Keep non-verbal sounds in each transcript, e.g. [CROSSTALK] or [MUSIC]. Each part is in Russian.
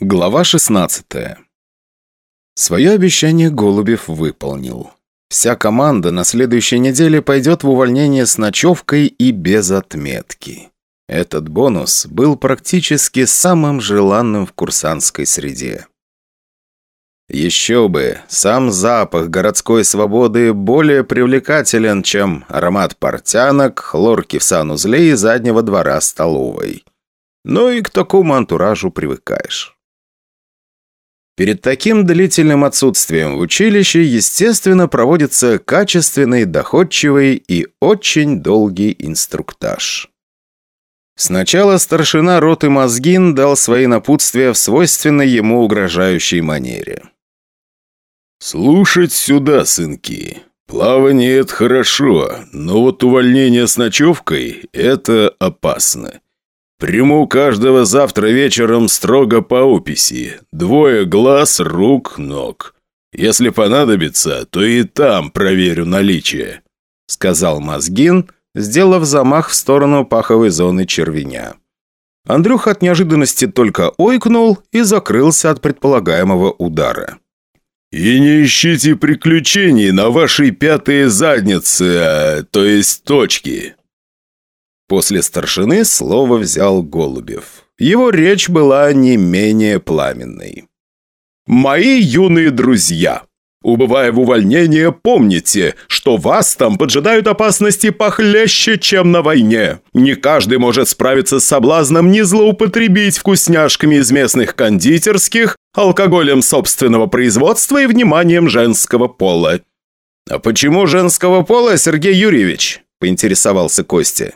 Глава 16 Свое обещание Голубев выполнил. Вся команда на следующей неделе пойдет в увольнение с ночевкой и без отметки. Этот бонус был практически самым желанным в курсантской среде. Еще бы, сам запах городской свободы более привлекателен, чем аромат портянок, хлорки в санузле и заднего двора столовой. Ну и к такому антуражу привыкаешь. Перед таким длительным отсутствием в училище, естественно, проводится качественный, доходчивый и очень долгий инструктаж. Сначала старшина роты Мозгин дал свои напутствия в свойственной ему угрожающей манере. «Слушать сюда, сынки. Плавание – это хорошо, но вот увольнение с ночевкой – это опасно. Приму каждого завтра вечером строго по описи. Двое глаз, рук, ног. Если понадобится, то и там проверю наличие», — сказал Мозгин, сделав замах в сторону паховой зоны червеня. Андрюх от неожиданности только ойкнул и закрылся от предполагаемого удара. «И не ищите приключений на вашей пятой заднице, а, то есть точки. После старшины слово взял Голубев. Его речь была не менее пламенной. «Мои юные друзья, убывая в увольнение, помните, что вас там поджидают опасности похлеще, чем на войне. Не каждый может справиться с соблазном не злоупотребить вкусняшками из местных кондитерских, алкоголем собственного производства и вниманием женского пола». «А почему женского пола, Сергей Юрьевич?» – поинтересовался Костя.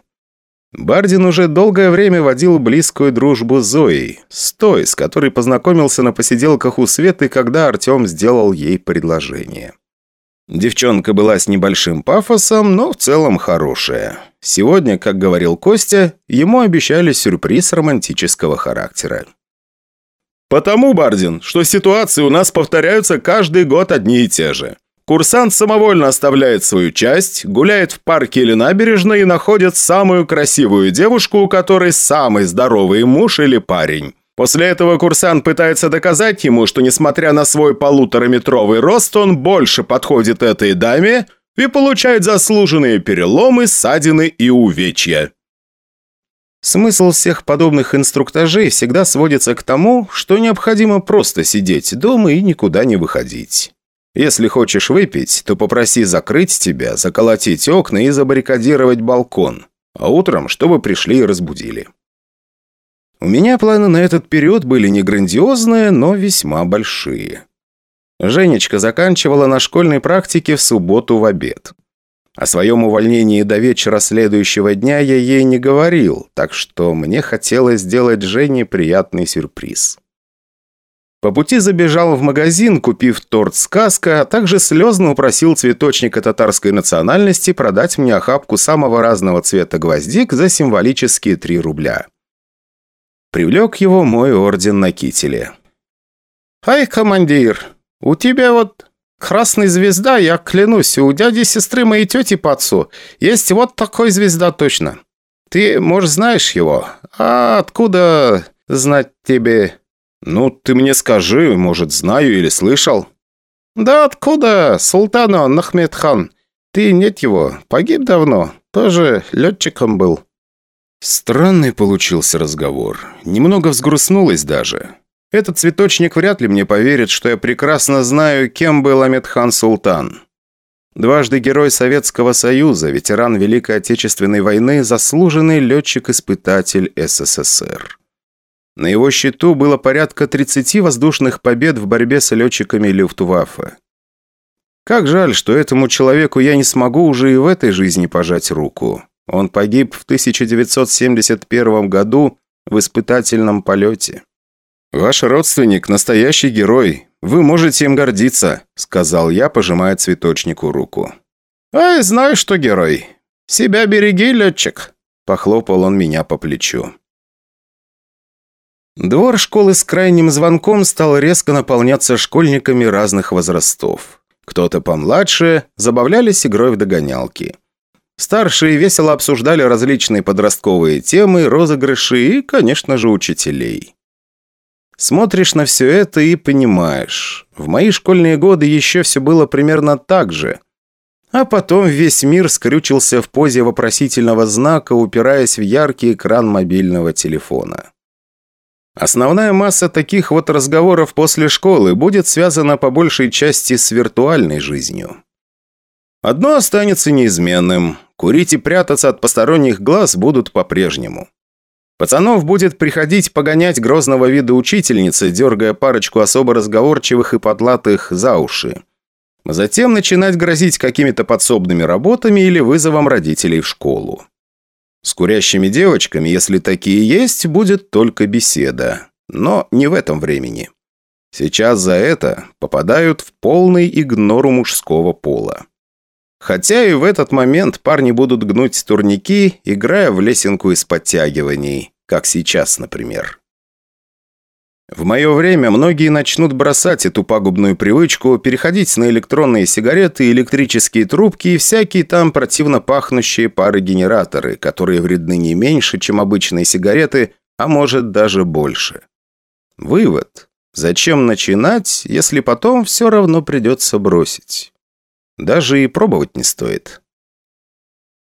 Бардин уже долгое время водил близкую дружбу с Зоей, с той, с которой познакомился на посиделках у Светы, когда Артем сделал ей предложение. Девчонка была с небольшим пафосом, но в целом хорошая. Сегодня, как говорил Костя, ему обещали сюрприз романтического характера. «Потому, Бардин, что ситуации у нас повторяются каждый год одни и те же. Курсант самовольно оставляет свою часть, гуляет в парке или набережной и находит самую красивую девушку, у которой самый здоровый муж или парень. После этого курсант пытается доказать ему, что несмотря на свой полутораметровый рост, он больше подходит этой даме и получает заслуженные переломы, ссадины и увечья. Смысл всех подобных инструктажей всегда сводится к тому, что необходимо просто сидеть дома и никуда не выходить. Если хочешь выпить, то попроси закрыть тебя, заколотить окна и забаррикадировать балкон. А утром, чтобы пришли и разбудили. У меня планы на этот период были не грандиозные, но весьма большие. Женечка заканчивала на школьной практике в субботу в обед. О своем увольнении до вечера следующего дня я ей не говорил, так что мне хотелось сделать Жене приятный сюрприз. По пути забежал в магазин, купив торт «Сказка», а также слезно упросил цветочника татарской национальности продать мне охапку самого разного цвета гвоздик за символические 3 рубля. Привлек его мой орден на кителе. «Ай, командир, у тебя вот красная звезда, я клянусь, у дяди сестры моей тети по отцу есть вот такой звезда точно. Ты, может, знаешь его? А откуда знать тебе?» «Ну, ты мне скажи, может, знаю или слышал?» «Да откуда? Султан он, Ахмедхан. Ты нет его, погиб давно, тоже летчиком был». Странный получился разговор. Немного взгрустнулась даже. Этот цветочник вряд ли мне поверит, что я прекрасно знаю, кем был Амедхан Султан. Дважды Герой Советского Союза, ветеран Великой Отечественной войны, заслуженный летчик-испытатель СССР. На его счету было порядка 30 воздушных побед в борьбе с летчиками Люфтваффе. Как жаль, что этому человеку я не смогу уже и в этой жизни пожать руку. Он погиб в 1971 году в испытательном полете. «Ваш родственник – настоящий герой. Вы можете им гордиться», – сказал я, пожимая цветочнику руку. «Ай, знаю, что герой. Себя береги, летчик», – похлопал он меня по плечу. Двор школы с крайним звонком стал резко наполняться школьниками разных возрастов. Кто-то помладше забавлялись игрой в догонялки. Старшие весело обсуждали различные подростковые темы, розыгрыши и, конечно же, учителей. Смотришь на все это и понимаешь. В мои школьные годы еще все было примерно так же. А потом весь мир скрючился в позе вопросительного знака, упираясь в яркий экран мобильного телефона. Основная масса таких вот разговоров после школы будет связана по большей части с виртуальной жизнью. Одно останется неизменным. Курить и прятаться от посторонних глаз будут по-прежнему. Пацанов будет приходить погонять грозного вида учительницы, дергая парочку особо разговорчивых и подлатых за уши. Затем начинать грозить какими-то подсобными работами или вызовом родителей в школу. С курящими девочками, если такие есть, будет только беседа. Но не в этом времени. Сейчас за это попадают в полный игнор у мужского пола. Хотя и в этот момент парни будут гнуть турники, играя в лесенку из подтягиваний, как сейчас, например. В мое время многие начнут бросать эту пагубную привычку, переходить на электронные сигареты, электрические трубки и всякие там противно пахнущие пары-генераторы, которые вредны не меньше, чем обычные сигареты, а может даже больше. Вывод. Зачем начинать, если потом все равно придется бросить? Даже и пробовать не стоит.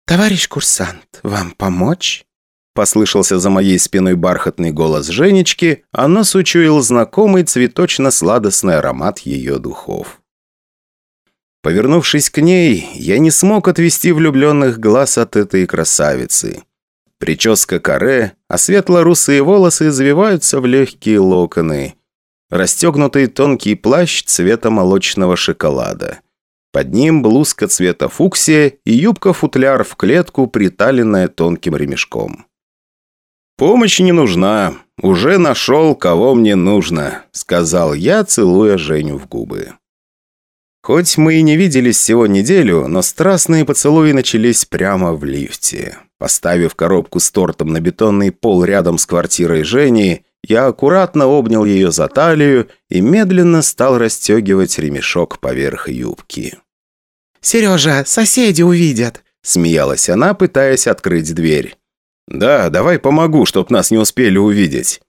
«Товарищ курсант, вам помочь?» Послышался за моей спиной бархатный голос Женечки, а нос учуял знакомый цветочно-сладостный аромат ее духов. Повернувшись к ней, я не смог отвести влюбленных глаз от этой красавицы. Прическа каре, а светло-русые волосы завиваются в легкие локоны. Расстегнутый тонкий плащ цвета молочного шоколада. Под ним блузка цвета фуксия и юбка-футляр в клетку, приталенная тонким ремешком. «Помощь не нужна. Уже нашел, кого мне нужно», — сказал я, целуя Женю в губы. Хоть мы и не виделись всего неделю, но страстные поцелуи начались прямо в лифте. Поставив коробку с тортом на бетонный пол рядом с квартирой Жени, я аккуратно обнял ее за талию и медленно стал расстегивать ремешок поверх юбки. «Сережа, соседи увидят!» – смеялась она, пытаясь открыть дверь. «Да, давай помогу, чтоб нас не успели увидеть».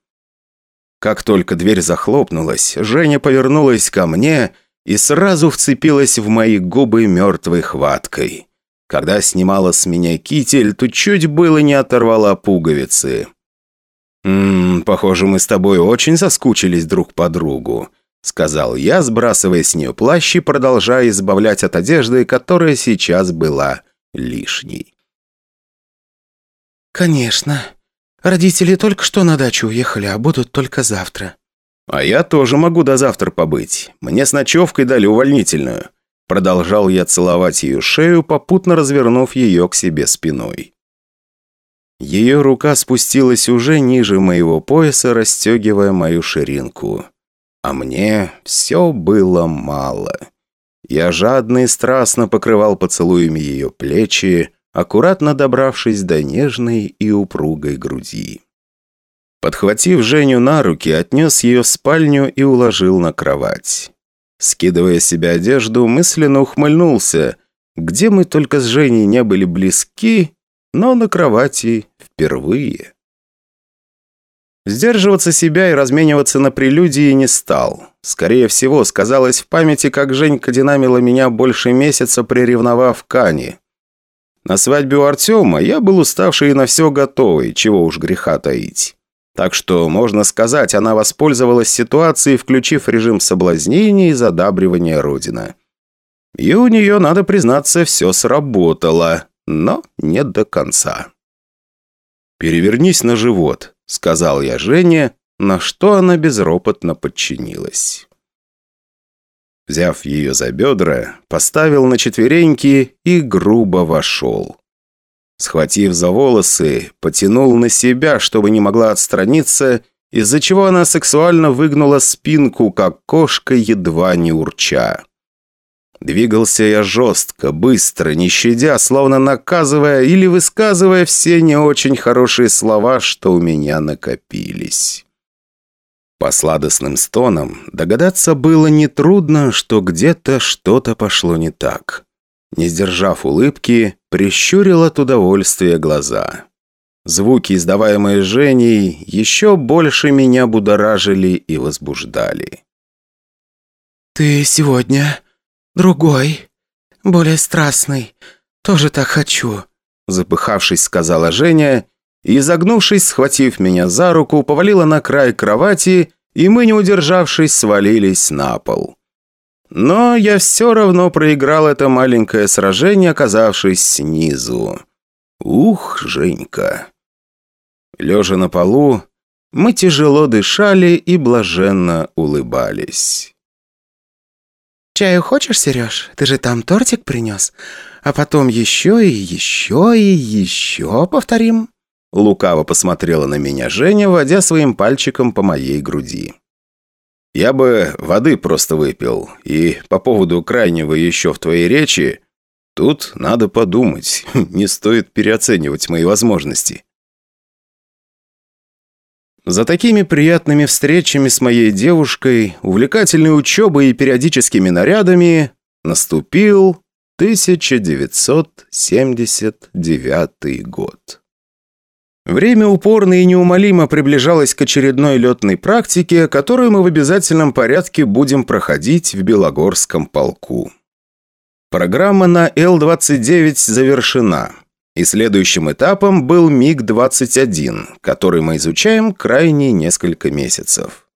Как только дверь захлопнулась, Женя повернулась ко мне и сразу вцепилась в мои губы мертвой хваткой. Когда снимала с меня китель, то чуть было не оторвала пуговицы. «Ммм, похоже, мы с тобой очень соскучились друг по другу», сказал я, сбрасывая с нее плащ и продолжая избавлять от одежды, которая сейчас была лишней. «Конечно. Родители только что на дачу уехали, а будут только завтра». «А я тоже могу до завтра побыть. Мне с ночевкой дали увольнительную». Продолжал я целовать ее шею, попутно развернув ее к себе спиной. Ее рука спустилась уже ниже моего пояса, расстегивая мою ширинку. А мне все было мало. Я жадно и страстно покрывал поцелуями ее плечи, аккуратно добравшись до нежной и упругой груди. Подхватив Женю на руки, отнес ее в спальню и уложил на кровать. Скидывая себе одежду, мысленно ухмыльнулся, где мы только с Женей не были близки, но на кровати впервые. Сдерживаться себя и размениваться на прелюдии не стал. Скорее всего, сказалось в памяти, как Женька динамила меня больше месяца, приревновав Кани. На свадьбе у Артема я был уставший и на все готовый, чего уж греха таить. Так что, можно сказать, она воспользовалась ситуацией, включив режим соблазнения и задабривания Родина. И у нее, надо признаться, все сработало, но не до конца. «Перевернись на живот», — сказал я Жене, на что она безропотно подчинилась. Взяв ее за бедра, поставил на четвереньки и грубо вошел. Схватив за волосы, потянул на себя, чтобы не могла отстраниться, из-за чего она сексуально выгнула спинку, как кошка, едва не урча. Двигался я жестко, быстро, не щадя, словно наказывая или высказывая все не очень хорошие слова, что у меня накопились. По сладостным стонам догадаться было нетрудно, что где-то что-то пошло не так. Не сдержав улыбки, прищурил от удовольствия глаза. Звуки, издаваемые Женей, еще больше меня будоражили и возбуждали. «Ты сегодня другой, более страстный. Тоже так хочу», запыхавшись, сказала Женя, и, изогнувшись, схватив меня за руку, повалила на край кровати, и мы, не удержавшись, свалились на пол. Но я все равно проиграл это маленькое сражение, оказавшись снизу. Ух, Женька. Лежа на полу, мы тяжело дышали и блаженно улыбались. «Чаю хочешь, Сереж? Ты же там тортик принес. А потом еще и еще и еще повторим?» Лукаво посмотрела на меня Женя, водя своим пальчиком по моей груди. Я бы воды просто выпил. И по поводу крайнего еще в твоей речи, тут надо подумать. [LAUGHS] Не стоит переоценивать мои возможности. За такими приятными встречами с моей девушкой, увлекательной учебой и периодическими нарядами наступил 1979 год. Время упорно и неумолимо приближалось к очередной летной практике, которую мы в обязательном порядке будем проходить в Белогорском полку. Программа на Л-29 завершена, и следующим этапом был МиГ-21, который мы изучаем крайние несколько месяцев.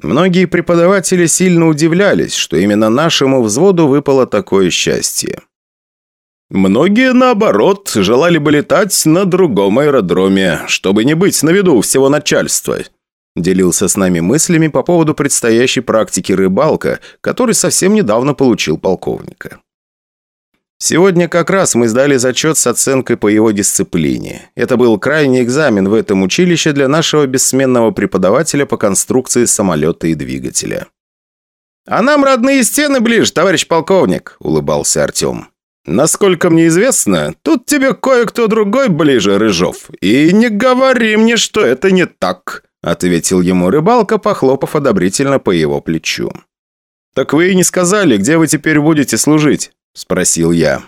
Многие преподаватели сильно удивлялись, что именно нашему взводу выпало такое счастье. Многие, наоборот, желали бы летать на другом аэродроме, чтобы не быть на виду всего начальства. Делился с нами мыслями по поводу предстоящей практики рыбалка, который совсем недавно получил полковника. Сегодня как раз мы сдали зачет с оценкой по его дисциплине. Это был крайний экзамен в этом училище для нашего бессменного преподавателя по конструкции самолета и двигателя. «А нам родные стены ближе, товарищ полковник», – улыбался Артем. «Насколько мне известно, тут тебе кое-кто другой ближе, Рыжов. И не говори мне, что это не так», — ответил ему рыбалка, похлопав одобрительно по его плечу. «Так вы и не сказали, где вы теперь будете служить?» – спросил я.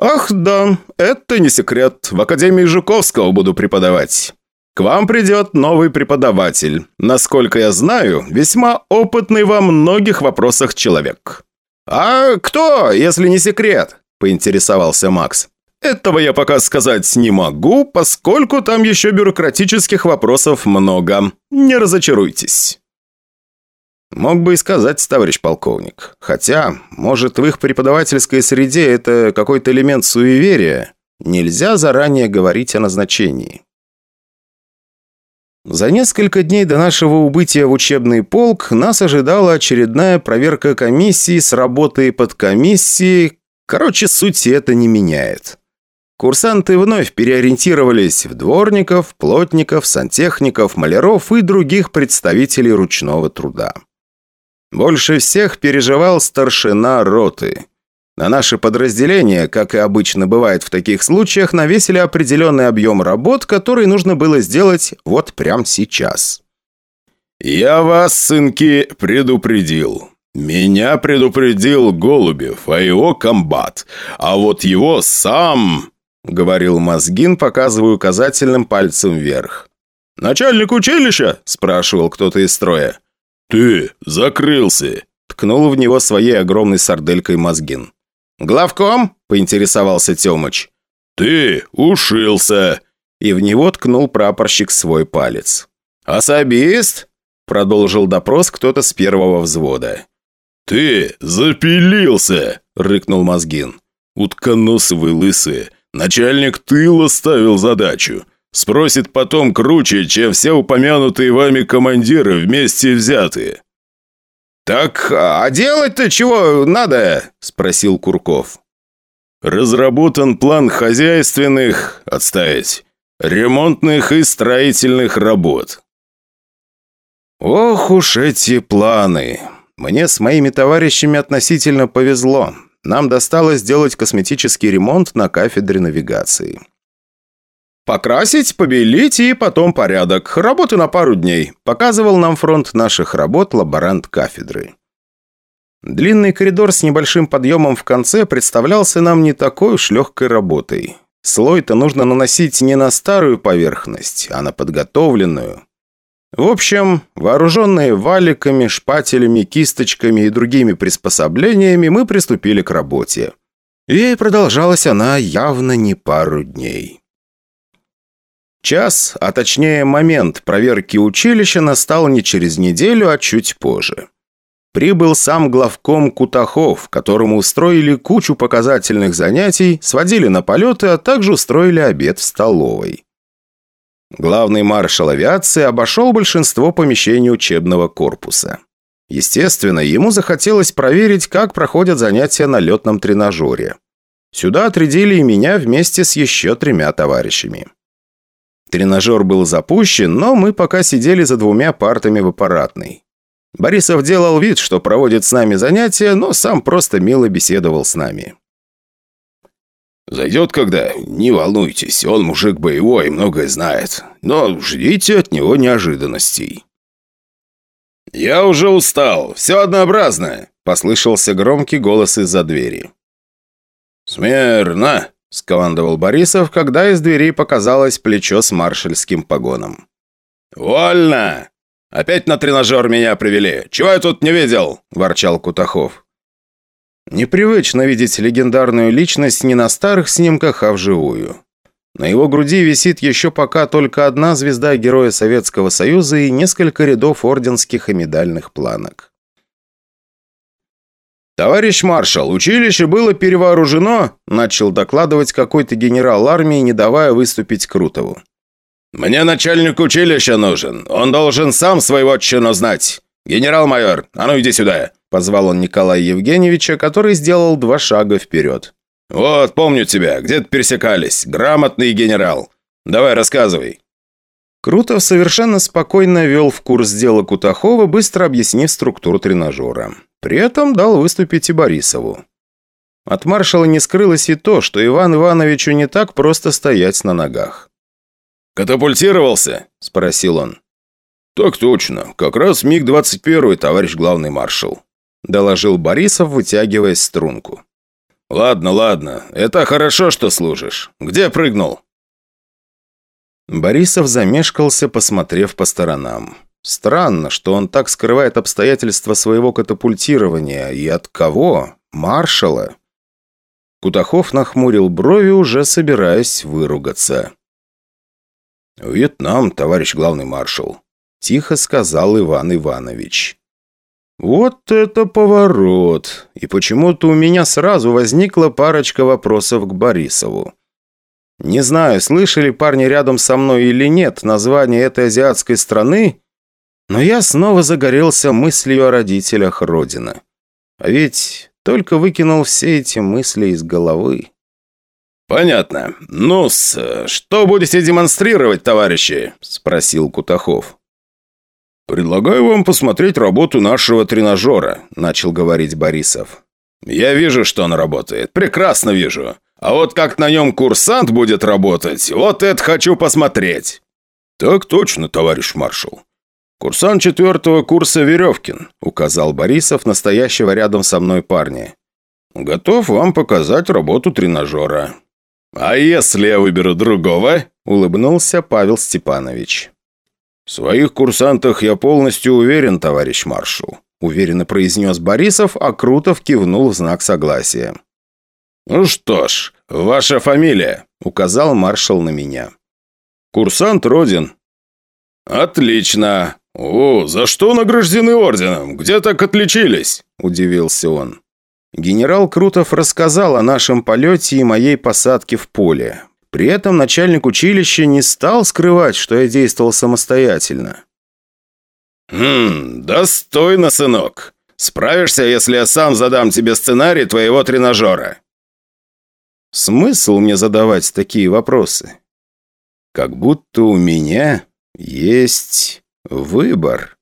«Ах, да, это не секрет. В Академии Жуковского буду преподавать. К вам придет новый преподаватель. Насколько я знаю, весьма опытный во многих вопросах человек». «А кто, если не секрет?» – поинтересовался Макс. «Этого я пока сказать не могу, поскольку там еще бюрократических вопросов много. Не разочаруйтесь». Мог бы и сказать, товарищ полковник. Хотя, может, в их преподавательской среде это какой-то элемент суеверия. Нельзя заранее говорить о назначении. За несколько дней до нашего убытия в учебный полк нас ожидала очередная проверка комиссии с работой под комиссией, Короче, сути это не меняет. Курсанты вновь переориентировались в дворников, плотников, сантехников, маляров и других представителей ручного труда. Больше всех переживал старшина роты. На наше подразделение, как и обычно бывает в таких случаях, навесили определенный объем работ, который нужно было сделать вот прямо сейчас. «Я вас, сынки, предупредил. «Меня предупредил Голубев, а его комбат. А вот его сам...» — говорил Мозгин, показывая указательным пальцем вверх. «Начальник училища?» — спрашивал кто-то из строя. «Ты закрылся!» — ткнул в него своей огромной сарделькой Мозгин. «Главком?» — поинтересовался Темыч. «Ты ушился!» И в него ткнул прапорщик свой палец. «Особист?» — продолжил допрос кто-то с первого взвода. «Ты запилился!» – рыкнул Мозгин. «Утконосовый лысый. Начальник тыла ставил задачу. Спросит потом круче, чем все упомянутые вами командиры вместе взятые». «Так, а делать-то чего надо?» – спросил Курков. «Разработан план хозяйственных, отставить, ремонтных и строительных работ». «Ох уж эти планы!» Мне с моими товарищами относительно повезло. Нам досталось сделать косметический ремонт на кафедре навигации. «Покрасить, побелить и потом порядок. Работы на пару дней», – показывал нам фронт наших работ лаборант кафедры. Длинный коридор с небольшим подъемом в конце представлялся нам не такой уж легкой работой. Слой-то нужно наносить не на старую поверхность, а на подготовленную. В общем, вооруженные валиками, шпателями, кисточками и другими приспособлениями, мы приступили к работе. И продолжалась она явно не пару дней. Час, а точнее момент проверки училища настал не через неделю, а чуть позже. Прибыл сам главком Кутахов, которому устроили кучу показательных занятий, сводили на полеты, а также устроили обед в столовой. Главный маршал авиации обошел большинство помещений учебного корпуса. Естественно, ему захотелось проверить, как проходят занятия на летном тренажере. Сюда отрядили и меня вместе с еще тремя товарищами. Тренажер был запущен, но мы пока сидели за двумя партами в аппаратной. Борисов делал вид, что проводит с нами занятия, но сам просто мило беседовал с нами. «Зайдет когда? Не волнуйтесь, он мужик боевой, многое знает. Но ждите от него неожиданностей». «Я уже устал, все однообразно», – послышался громкий голос из-за двери. «Смирно!» – скомандовал Борисов, когда из двери показалось плечо с маршальским погоном. «Вольно! Опять на тренажер меня привели! Чего я тут не видел?» – ворчал Кутахов. Непривычно видеть легендарную личность не на старых снимках, а вживую. На его груди висит еще пока только одна звезда Героя Советского Союза и несколько рядов орденских и медальных планок. «Товарищ маршал, училище было перевооружено», начал докладывать какой-то генерал армии, не давая выступить Крутову. «Мне начальник училища нужен. Он должен сам своего чину знать. Генерал-майор, а ну иди сюда!» Позвал он Николая Евгеньевича, который сделал два шага вперед. «Вот, помню тебя, где-то пересекались. Грамотный генерал. Давай, рассказывай». Крутов совершенно спокойно вел в курс дела Кутахова, быстро объяснив структуру тренажера. При этом дал выступить и Борисову. От маршала не скрылось и то, что Иван Ивановичу не так просто стоять на ногах. «Катапультировался?» – спросил он. «Так точно. Как раз МиГ-21, товарищ главный маршал», – доложил Борисов, вытягивая струнку. «Ладно, ладно. Это хорошо, что служишь. Где прыгнул?» Борисов замешкался, посмотрев по сторонам. Странно, что он так скрывает обстоятельства своего катапультирования. И от кого? Маршала? Кутахов нахмурил брови, уже собираясь выругаться. «Вьетнам, товарищ главный маршал», – тихо сказал Иван Иванович. Вот это поворот! И почему-то у меня сразу возникла парочка вопросов к Борисову. Не знаю, слышали парни рядом со мной или нет название этой азиатской страны, но я снова загорелся мыслью о родителях Родины. А ведь только выкинул все эти мысли из головы. «Понятно. ну что будете демонстрировать, товарищи?» – спросил Кутахов. «Предлагаю вам посмотреть работу нашего тренажера», – начал говорить Борисов. «Я вижу, что он работает. Прекрасно вижу. А вот как на нем курсант будет работать, вот это хочу посмотреть». «Так точно, товарищ маршал. Курсант четвертого курса Веревкин», – указал Борисов, настоящего рядом со мной парня. «Готов вам показать работу тренажера». «А если я выберу другого?» – улыбнулся Павел Степанович. «В своих курсантах я полностью уверен, товарищ маршал», уверенно произнес Борисов, а Крутов кивнул в знак согласия. «Ну что ж, ваша фамилия», — указал маршал на меня. «Курсант Родин». «Отлично. О, за что награждены орденом? Где так отличились?» – удивился он. Генерал Крутов рассказал о нашем полете и моей посадке в поле. При этом начальник училища не стал скрывать, что я действовал самостоятельно. «Хм, достойно, сынок. Справишься, если я сам задам тебе сценарий твоего тренажера?» Смысл мне задавать такие вопросы? Как будто у меня есть выбор.